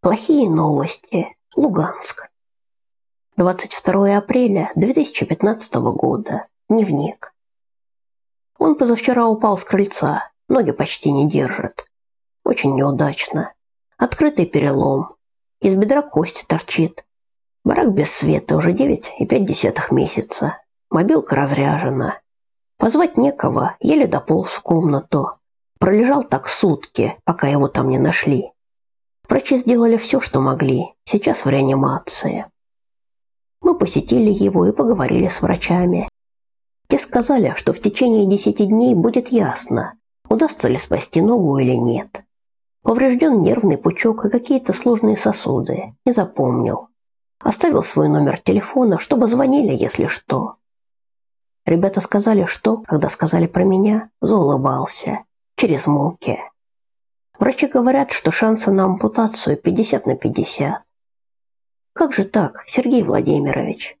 Плохие новости. Луганск. 22 апреля 2015 года. Дневник. Он позавчера упал с крыльца. Ноги почти не держит. Очень неудачно. Открытый перелом. Из бедра кость торчит. Барак без света уже девять и пять десятых месяца. Мобилка разряжена. Позвать некого, еле дополз в комнату. Пролежал так сутки, пока его там не нашли. Врачи сделали все, что могли. Сейчас в реанимации. Мы посетили его и поговорили с врачами. Те сказали, что в течение десяти дней будет ясно, удастся ли спасти ногу или нет. Поврежден нервный пучок и какие-то сложные сосуды. Не запомнил. Оставил свой номер телефона, чтобы звонили, если что. Ребята сказали, что, когда сказали про меня, заулыбался. Через муки. Врачи говорят, что шансы на ампутацию 50 на 50. Как же так, Сергей Владимирович?